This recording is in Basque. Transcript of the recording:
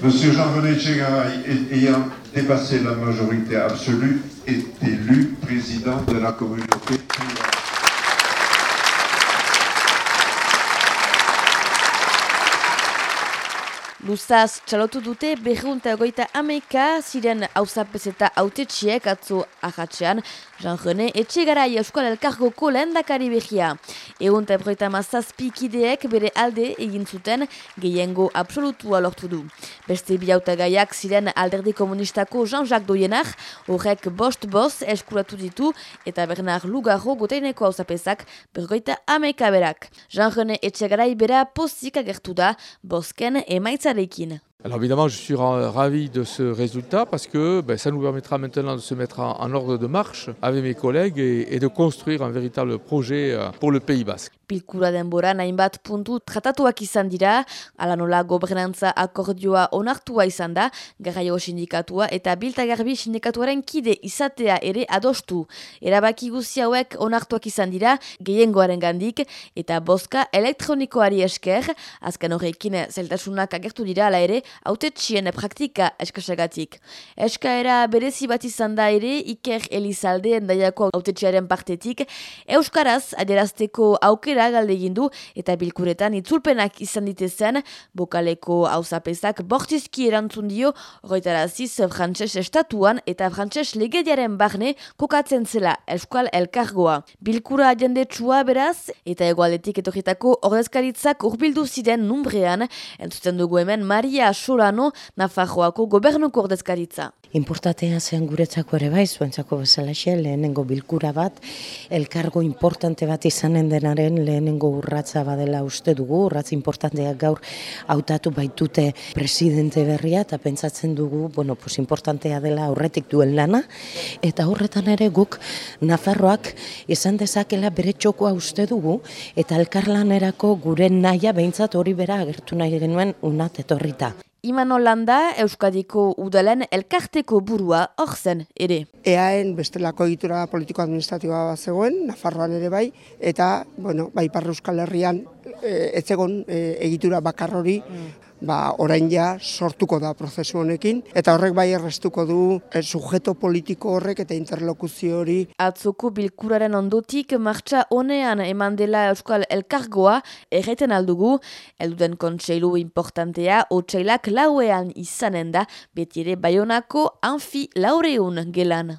Monsieur Jean-René Tchegaray, ayant dépassé la majorité absolue, est élu président de la communauté. Luzaz txalotu dute berrunta egoita ameika ziren hauzapez eta autetxiek atzo ahatxean Jean René etxegarai euskal elkargoko lehen dakari behia. Egun eta egoita mazazpikideek bere alde egin zuten gehiengo absolutua lortu du. Beste biauta gaiak ziren alderdi komunistako Jean-Jacques Doienak, horrek bost bost eskuratu ditu eta Bernard Lugarro goteineko hauzapezak bergoita ameika berak. Jean René etxegarai bera pozik agertu da, bosken emaitza Alors évidemment, je suis ravi de ce résultat parce que ben, ça nous permettra maintenant de se mettre en, ordre de marche avec mes collègues et, et de construire un véritable projet euh, pour le Pays Basque. Bilkura denbora hainbat puntu tratatuak izan dira, ala nola gobernantza akordioa onartua izan da, garraio sindikatua eta biltagarbi sindikatuaren kide izatea ere adostu. Erabaki guzi hauek onartuak izan dira, gehiengoaren gandik, eta boska elektronikoari esker, azken horrekin zeltasunak agertu dira ala ere, autetxien praktika eskasagatik. Eskaera berezi bat izan da ere, Iker Elizalde endaiako autetxiaren partetik, Euskaraz adierazteko aukera galde du eta bilkuretan itzulpenak izan ditezen, bokaleko hauzapezak bortizki erantzun dio, horretaraziz frantses estatuan eta frantses legediaren barne kokatzen zela eskual elkargoa. Bilkura jende txua beraz, eta egualetik etorritako ordezkaritzak urbildu ziren numbrean, entzuten dugu hemen Maria Solano, Nafarroako gobernuko ordezkaritza. Importantea zen guretzako ere bai, zuentzako bezala xe, lehenengo bilkura bat, elkargo importante bat izanen denaren lehenengo urratza badela uste dugu, urratza importanteak gaur hautatu baitute presidente berria, eta pentsatzen dugu, bueno, pues importantea dela aurretik duen lana, eta horretan ere guk Nafarroak izan dezakela bere txokoa uste dugu, eta elkarlanerako gure naia behintzat hori bera agertu nahi genuen unat etorrita. Iman Holanda, Euskadiko udalen elkarteko burua hor zen ere. EAen bestelako egitura politiko-administratiboa bat zegoen, Nafarroan ere bai, eta, bueno, bai Euskal Herrian e, etzegon e, egitura bakar hori, mm ba, orain ja sortuko da prozesu honekin, eta horrek bai errestuko du e, sujeto politiko horrek eta interlokuzio hori. Atzoko bilkuraren ondotik martxa honean eman dela Euskal Elkargoa erreten aldugu, elduden kontseilu importantea, otsailak lauean izanen da, betiere Bayonako anfi laureun gelan.